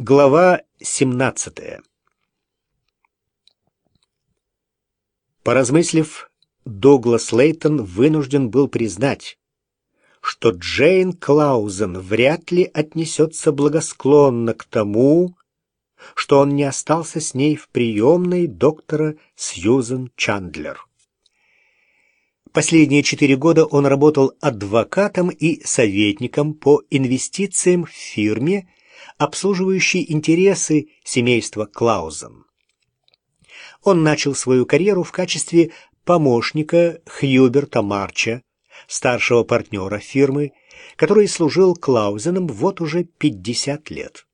Глава 17 Поразмыслив, Дуглас Лейтон вынужден был признать, что Джейн Клаузен вряд ли отнесется благосклонно к тому, что он не остался с ней в приемной доктора Сьюзен Чандлер. Последние четыре года он работал адвокатом и советником по инвестициям в фирме, обслуживающей интересы семейства Клаузен. Он начал свою карьеру в качестве помощника Хьюберта Марча, старшего партнера фирмы, который служил Клаузеном вот уже 50 лет.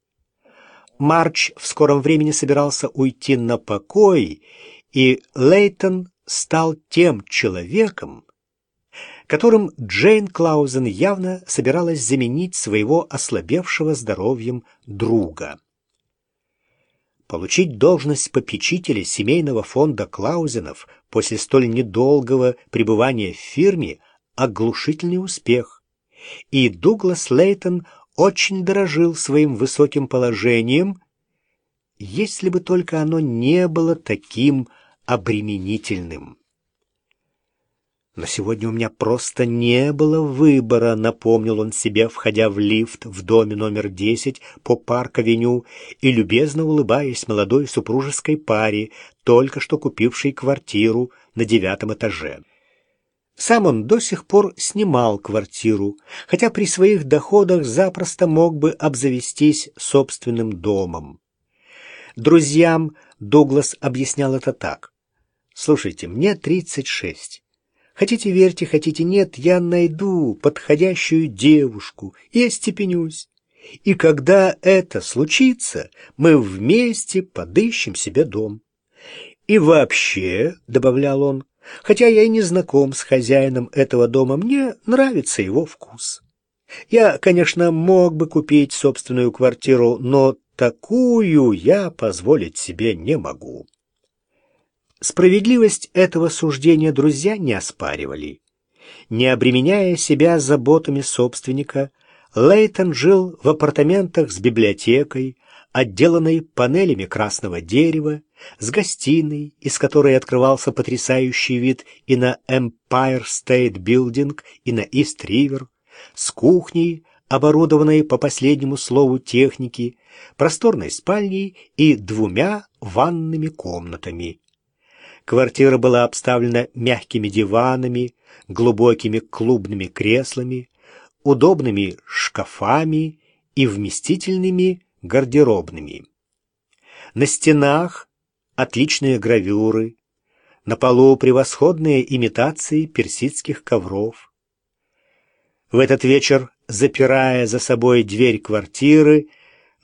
Марч в скором времени собирался уйти на покой, и Лейтон стал тем человеком, которым Джейн Клаузен явно собиралась заменить своего ослабевшего здоровьем друга. Получить должность попечителя семейного фонда Клаузенов после столь недолгого пребывания в фирме – оглушительный успех. И Дуглас Лейтон очень дорожил своим высоким положением, если бы только оно не было таким обременительным. Но сегодня у меня просто не было выбора, напомнил он себе, входя в лифт в доме номер 10 по парк-авеню и любезно улыбаясь молодой супружеской паре, только что купившей квартиру на девятом этаже. Сам он до сих пор снимал квартиру, хотя при своих доходах запросто мог бы обзавестись собственным домом. Друзьям Дуглас объяснял это так. «Слушайте, мне 36. Хотите верьте, хотите нет, я найду подходящую девушку и остепенюсь. И когда это случится, мы вместе подыщем себе дом. И вообще, — добавлял он, — хотя я и не знаком с хозяином этого дома, мне нравится его вкус. Я, конечно, мог бы купить собственную квартиру, но такую я позволить себе не могу. Справедливость этого суждения друзья не оспаривали. Не обременяя себя заботами собственника, Лейтон жил в апартаментах с библиотекой, отделанной панелями красного дерева, с гостиной, из которой открывался потрясающий вид и на Empire State Building, и на East River, с кухней, оборудованной по последнему слову техники, просторной спальней и двумя ванными комнатами. Квартира была обставлена мягкими диванами, глубокими клубными креслами, удобными шкафами и вместительными гардеробными. На стенах отличные гравюры, на полу превосходные имитации персидских ковров. В этот вечер, запирая за собой дверь квартиры,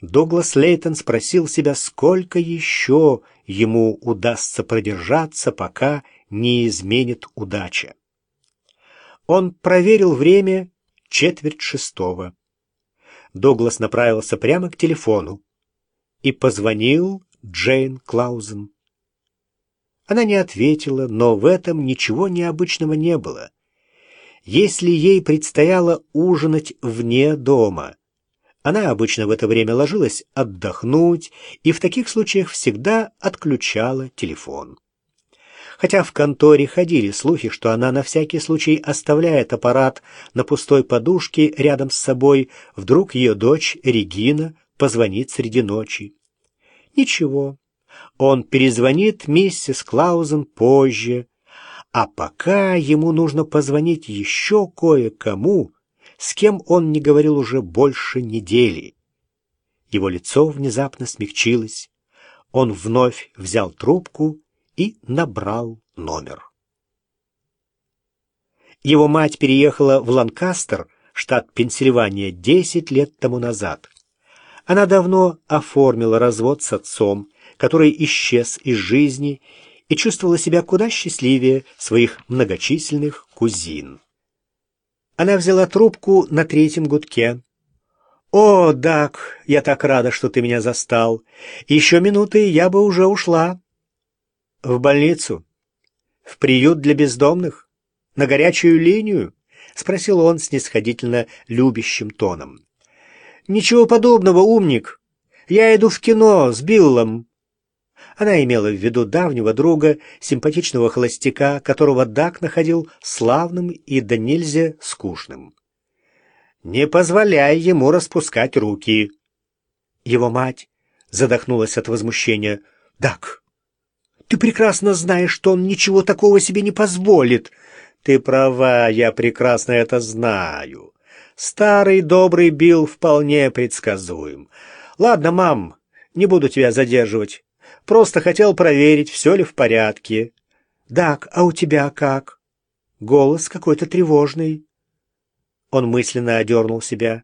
Дуглас Лейтон спросил себя, сколько еще ему удастся продержаться, пока не изменит удача. Он проверил время четверть шестого. Дуглас направился прямо к телефону и позвонил Джейн Клаузен. Она не ответила, но в этом ничего необычного не было. Если ей предстояло ужинать вне дома — она обычно в это время ложилась отдохнуть и в таких случаях всегда отключала телефон. Хотя в конторе ходили слухи, что она на всякий случай оставляет аппарат на пустой подушке рядом с собой, вдруг ее дочь Регина позвонит среди ночи. Ничего, он перезвонит миссис Клаузен позже, а пока ему нужно позвонить еще кое-кому, с кем он не говорил уже больше недели. Его лицо внезапно смягчилось. Он вновь взял трубку и набрал номер. Его мать переехала в Ланкастер, штат Пенсильвания, 10 лет тому назад. Она давно оформила развод с отцом, который исчез из жизни, и чувствовала себя куда счастливее своих многочисленных кузин. Она взяла трубку на третьем гудке. «О, Дак, я так рада, что ты меня застал. Еще минуты, я бы уже ушла». «В больницу? В приют для бездомных? На горячую линию?» — спросил он снисходительно любящим тоном. «Ничего подобного, умник. Я иду в кино с Биллом». Она имела в виду давнего друга, симпатичного холостяка, которого Дак находил славным и до нельзя скучным. «Не позволяй ему распускать руки». Его мать задохнулась от возмущения. «Дак, ты прекрасно знаешь, что он ничего такого себе не позволит». «Ты права, я прекрасно это знаю. Старый добрый Билл вполне предсказуем. Ладно, мам, не буду тебя задерживать. Просто хотел проверить, все ли в порядке. «Дак, а у тебя как?» Голос какой-то тревожный. Он мысленно одернул себя.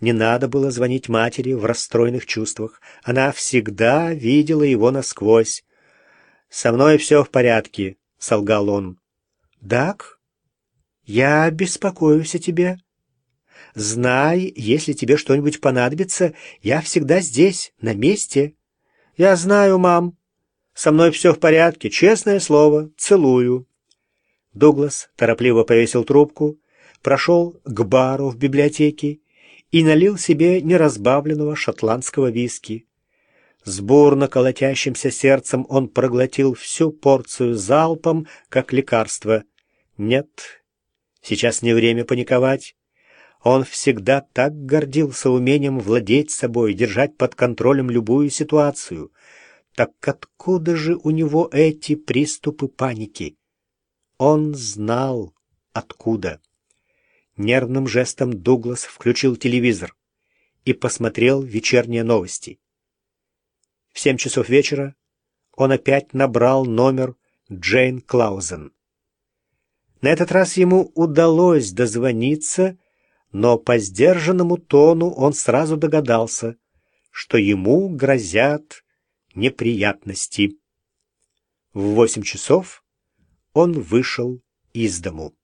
Не надо было звонить матери в расстроенных чувствах. Она всегда видела его насквозь. «Со мной все в порядке», — солгал он. «Дак, я беспокоюсь о тебе. Знай, если тебе что-нибудь понадобится, я всегда здесь, на месте». «Я знаю, мам. Со мной все в порядке, честное слово. Целую». Дуглас торопливо повесил трубку, прошел к бару в библиотеке и налил себе неразбавленного шотландского виски. С бурно колотящимся сердцем он проглотил всю порцию залпом, как лекарство. Нет, сейчас не время паниковать. Он всегда так гордился умением владеть собой, держать под контролем любую ситуацию. Так откуда же у него эти приступы паники? Он знал, откуда. Нервным жестом Дуглас включил телевизор и посмотрел вечерние новости. В семь часов вечера он опять набрал номер Джейн Клаузен. На этот раз ему удалось дозвониться но по сдержанному тону он сразу догадался, что ему грозят неприятности. В восемь часов он вышел из дому.